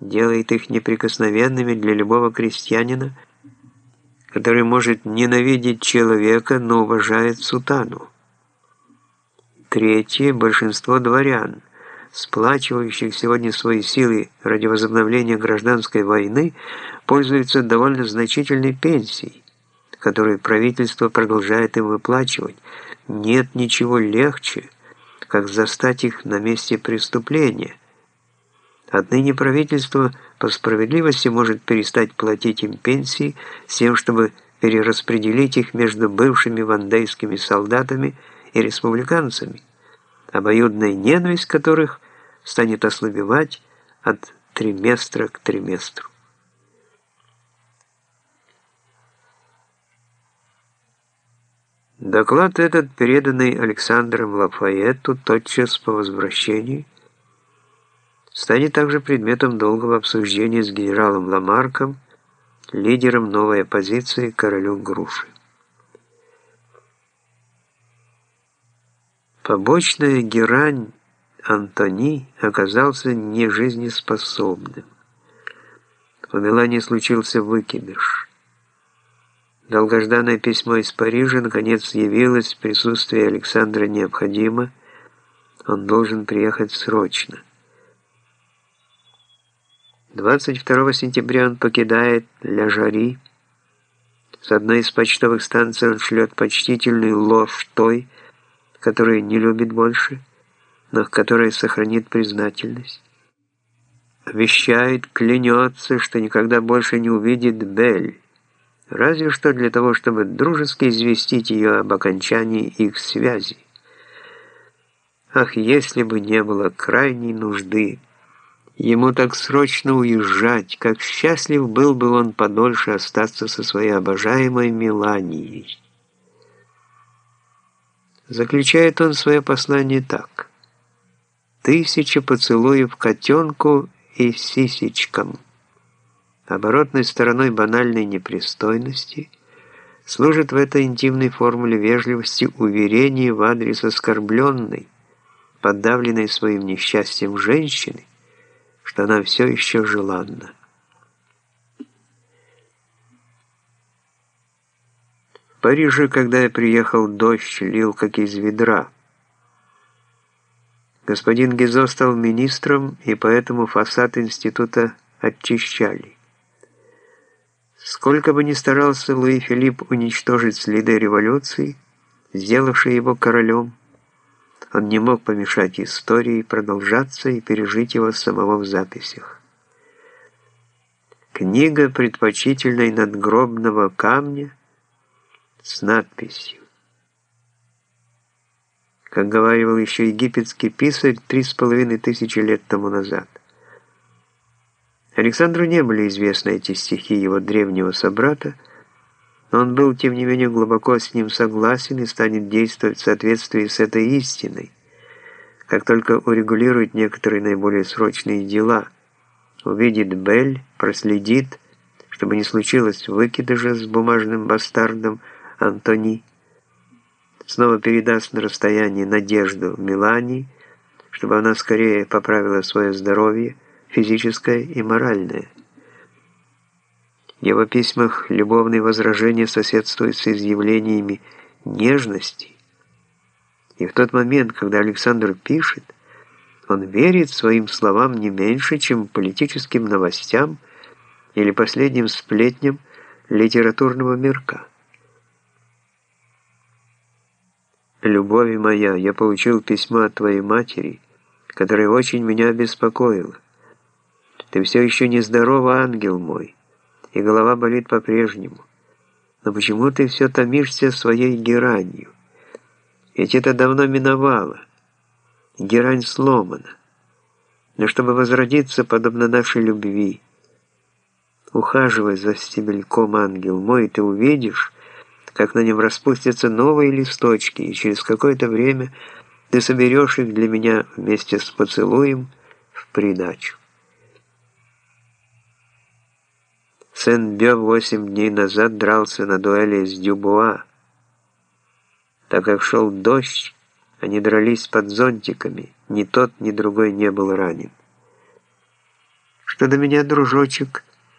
делает их неприкосновенными для любого крестьянина, который может ненавидеть человека, но уважает сутану. Третье – большинство дворян, сплачивающих сегодня свои силы ради возобновления гражданской войны, пользуются довольно значительной пенсией, которую правительство продолжает им выплачивать. Нет ничего легче, как застать их на месте преступления. Отныне правительство по справедливости может перестать платить им пенсии с тем, чтобы перераспределить их между бывшими вандейскими солдатами и республиканцами, обоюдная ненависть которых станет ослабевать от триместра к триместру. Доклад этот, переданный Александром Лафайетту тотчас по возвращении, станет также предметом долгого обсуждения с генералом Ламарком, лидером новой оппозиции королю Груши. Побочная герань Антони оказался нежизнеспособным. У Мелании случился выкидыш. Долгожданное письмо из Парижа наконец явилось, присутствие Александра необходимо, он должен приехать срочно. 22 сентября он покидает Ля Жари. С одной из почтовых станций он шлет почтительную ложь той, которую не любит больше, но к которой сохранит признательность. Обещает, клянется, что никогда больше не увидит Бель, разве что для того, чтобы дружески известить ее об окончании их связи. Ах, если бы не было крайней нужды, ему так срочно уезжать, как счастлив был бы он подольше остаться со своей обожаемой Меланией. Заключает он свое послание так. «Тысяча поцелуев котенку и сисечкам». Оборотной стороной банальной непристойности служит в этой интимной формуле вежливости уверение в адрес оскорбленной, подавленной своим несчастьем женщины, что она все еще желанна. В Париже, когда я приехал, дождь лил как из ведра. Господин Гизо стал министром, и поэтому фасад института очищали. Сколько бы ни старался Луи Филипп уничтожить следы революции, сделавшей его королем, он не мог помешать истории продолжаться и пережить его самого в записях. Книга предпочтительной надгробного камня с надписью. Как говаривал еще египетский писарь три с половиной тысячи лет тому назад – Александру не были известны эти стихи его древнего собрата, но он был, тем не менее, глубоко с ним согласен и станет действовать в соответствии с этой истиной, как только урегулирует некоторые наиболее срочные дела, увидит Бель, проследит, чтобы не случилось выкидыша с бумажным бастардом Антони, снова передаст на расстоянии надежду Милане, чтобы она скорее поправила свое здоровье, физическое и моральное. Его письмах любовные возражения соседствуют с изъявлениями нежности. И в тот момент, когда Александр пишет, он верит своим словам не меньше, чем политическим новостям или последним сплетням литературного мирка. «Любовь моя, я получил письмо от твоей матери, которое очень меня беспокоило. Ты все еще нездоров, ангел мой, и голова болит по-прежнему. Но почему ты все томишься своей геранью? Ведь это давно миновало. Герань сломана. Но чтобы возродиться, подобно нашей любви, ухаживай за стебельком, ангел мой, ты увидишь, как на нем распустятся новые листочки, и через какое-то время ты соберешь их для меня вместе с поцелуем в придачу. Сен-Бё восемь дней назад дрался на дуэли с Дюбуа. Так как шел дождь, они дрались под зонтиками. Ни тот, ни другой не был ранен. Что до меня, дружочек,